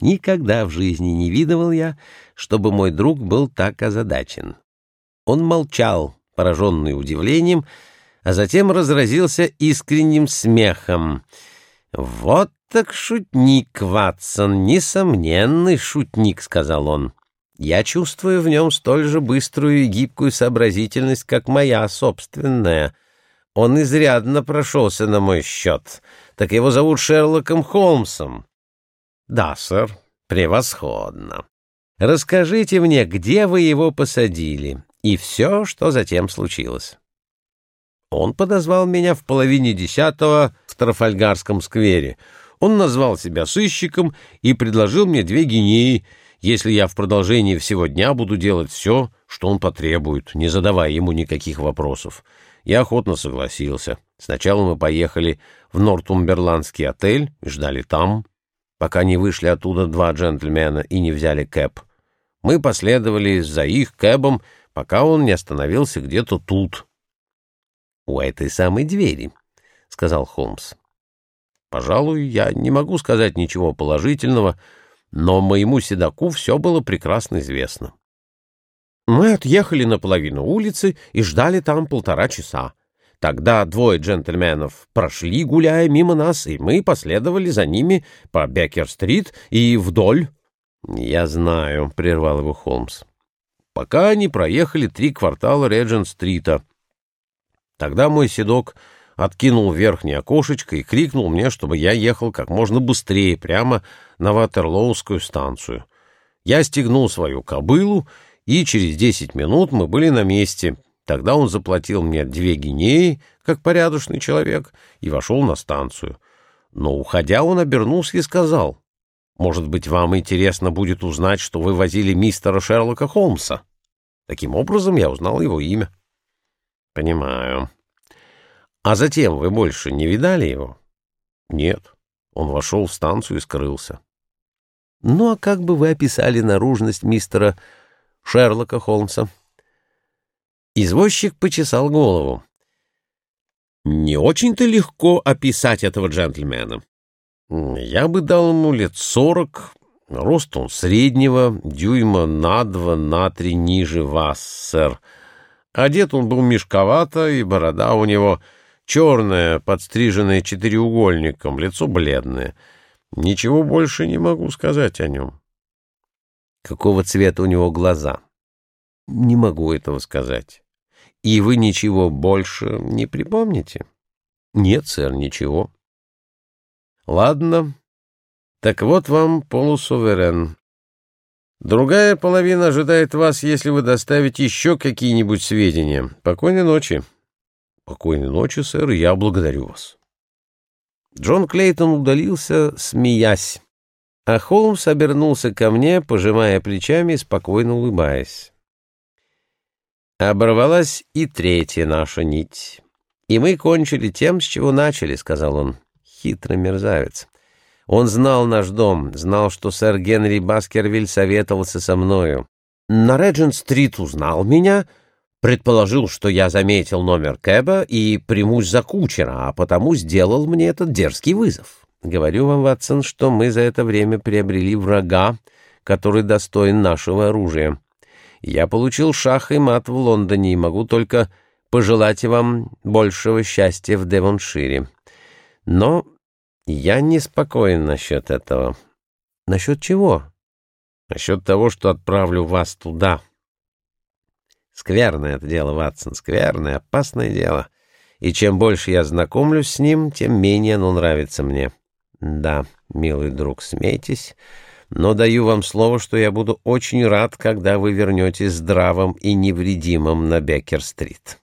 Никогда в жизни не видывал я, чтобы мой друг был так озадачен. Он молчал, пораженный удивлением, а затем разразился искренним смехом. «Вот так шутник, Ватсон, несомненный шутник», — сказал он. «Я чувствую в нем столь же быструю и гибкую сообразительность, как моя собственная. Он изрядно прошелся на мой счет. Так его зовут Шерлоком Холмсом». «Да, сэр, превосходно. Расскажите мне, где вы его посадили, и все, что затем случилось». Он подозвал меня в половине десятого в Трафальгарском сквере. Он назвал себя сыщиком и предложил мне две гинеи, если я в продолжении всего дня буду делать все, что он потребует, не задавая ему никаких вопросов. Я охотно согласился. Сначала мы поехали в Нортумберландский отель и ждали там пока не вышли оттуда два джентльмена и не взяли кэп. Мы последовали за их кэбом, пока он не остановился где-то тут. — У этой самой двери, — сказал Холмс. — Пожалуй, я не могу сказать ничего положительного, но моему седаку все было прекрасно известно. Мы отъехали на половину улицы и ждали там полтора часа. Тогда двое джентльменов прошли, гуляя мимо нас, и мы последовали за ними по Беккер-стрит и вдоль. — Я знаю, — прервал его Холмс. — Пока они проехали три квартала Реджент-стрита. Тогда мой седок откинул верхнее окошечко и крикнул мне, чтобы я ехал как можно быстрее прямо на Ватерлоускую станцию. Я стегнул свою кобылу, и через десять минут мы были на месте, Тогда он заплатил мне две гинеи, как порядочный человек, и вошел на станцию. Но, уходя, он обернулся и сказал, «Может быть, вам интересно будет узнать, что вы возили мистера Шерлока Холмса?» Таким образом, я узнал его имя. «Понимаю. А затем вы больше не видали его?» «Нет». Он вошел в станцию и скрылся. «Ну, а как бы вы описали наружность мистера Шерлока Холмса?» Извозчик почесал голову. «Не очень-то легко описать этого джентльмена. Я бы дал ему лет сорок, рост он среднего, дюйма на два, на три ниже вас, сэр. Одет он был мешковато, и борода у него черная, подстриженная четыреугольником, лицо бледное. Ничего больше не могу сказать о нем». «Какого цвета у него глаза?» «Не могу этого сказать». И вы ничего больше не припомните? Нет, сэр, ничего. Ладно. Так вот вам полусуверен. Другая половина ожидает вас, если вы доставите еще какие-нибудь сведения. Покойной ночи. Покойной ночи, сэр, я благодарю вас. Джон Клейтон удалился, смеясь, а Холмс обернулся ко мне, пожимая плечами и спокойно улыбаясь. Оборвалась и третья наша нить. И мы кончили тем, с чего начали, — сказал он. Хитрый мерзавец. Он знал наш дом, знал, что сэр Генри Баскервиль советовался со мною. На Реджент-стрит узнал меня, предположил, что я заметил номер Кэба и примусь за кучера, а потому сделал мне этот дерзкий вызов. Говорю вам, Ватсон, что мы за это время приобрели врага, который достоин нашего оружия. Я получил шах и мат в Лондоне и могу только пожелать вам большего счастья в Девоншире. Но я неспокоен насчет этого. Насчет чего? Насчет того, что отправлю вас туда. Скверное это дело, Ватсон, скверное, опасное дело. И чем больше я знакомлюсь с ним, тем менее оно нравится мне. Да, милый друг, смейтесь, но даю вам слово, что я буду очень рад, когда вы вернетесь здравым и невредимым на Беккер-стрит.